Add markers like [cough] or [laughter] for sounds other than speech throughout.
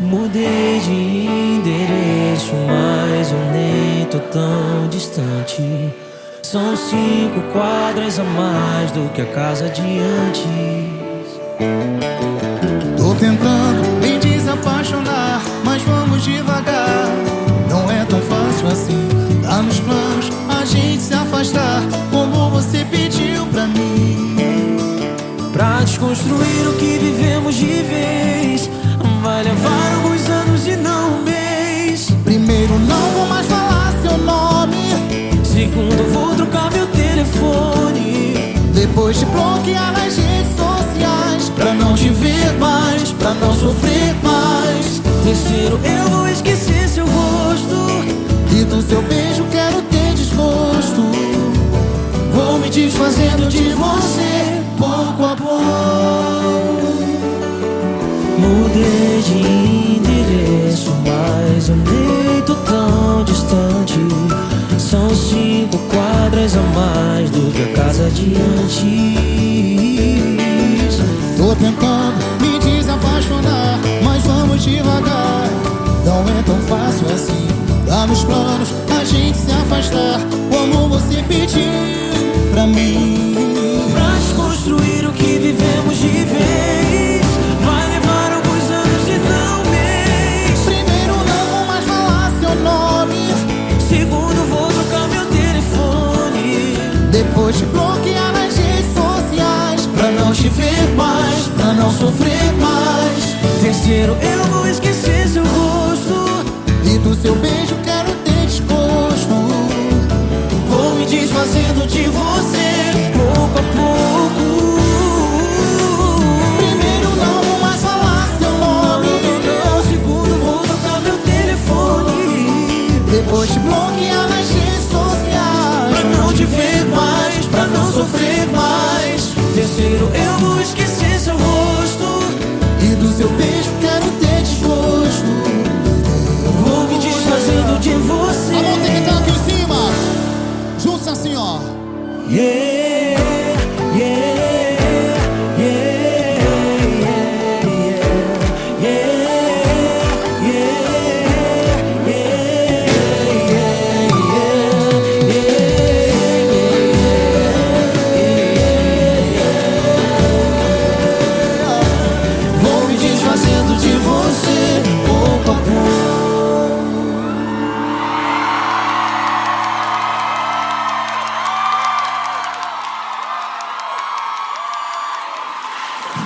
Mudei de endereço, mas eu nem tão distante. São cinco quadras a mais do que a casa de antes. Tô tentando me desapaixonar, mas vamos devagar. Não é tão fácil assim. Tá nos planos a gente se afastar, como você pediu pra mim. Pra desconstruir o que vivemos de vez, vai levar alguns anos e não um mês. Primeiro, não vou mais falar seu nome. Segundo, vou trocar meu telefone. Depois te bloquear nas redes sociais, pra não te ver mais, pra não sofrer mais. Terceiro, eu vou esquecer seu rosto. E do seu beijo quero ter desgosto. Vou me desfazendo de você, pouco a pouco. Mudei de endereço, mas eu tô tão distante. São cinco quadras a mais do que a casa de antes. Tô tentando Dá nos planos a gente se afastar, como você pediu pra mim. Pra desconstruir o que vivemos de vez, vai levar alguns anos e não mês. Primeiro, não vou mais falar seu nome. Segundo, vou trocar meu telefone. Depois te bloquear nas redes sociais, pra não te ver mais, pra não sofrer mais. Terceiro, eu beijo quero ter desgosto. Vou me desfazendo de você, pouco a pouco. Primeiro, não vou mais falar seu nome. Segundo, vou trocar meu telefone. Depois bloquear nas redes sociais, Pra não te ver mais, pra não sofrer mais. Terceiro, eu vou Yeah,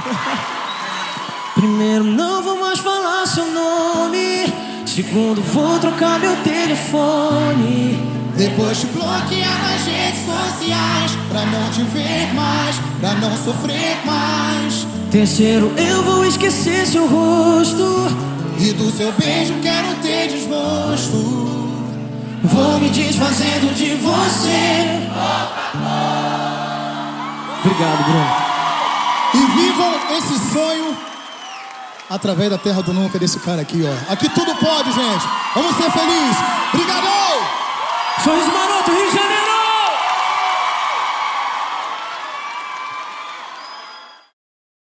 [laughs] Primeiro, não vou mais falar seu nome. Segundo, vou trocar meu telefone. Depois te bloquear nas redes sociais, pra não te ver mais, pra não sofrer mais. Terceiro, eu vou esquecer seu rosto. E do seu beijo quero ter desgosto. Vou me desfazendo de você. Obrigado, Bruno. E vivam esse sonho através da terra do nunca desse cara aqui, ó. Aqui tudo pode, gente. Vamos ser felizes. Obrigadão! Sorriso Maroto!